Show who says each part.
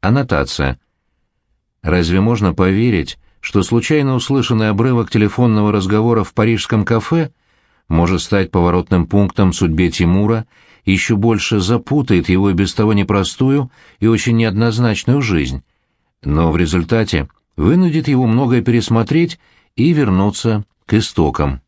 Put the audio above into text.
Speaker 1: Аннотация. Разве можно поверить, что случайно услышанный обрывок телефонного разговора в парижском кафе может стать поворотным пунктом в судьбе Тимура и еще больше запутает его и без того непростую и очень неоднозначную жизнь, но в результате вынудит его многое пересмотреть и вернуться к истокам.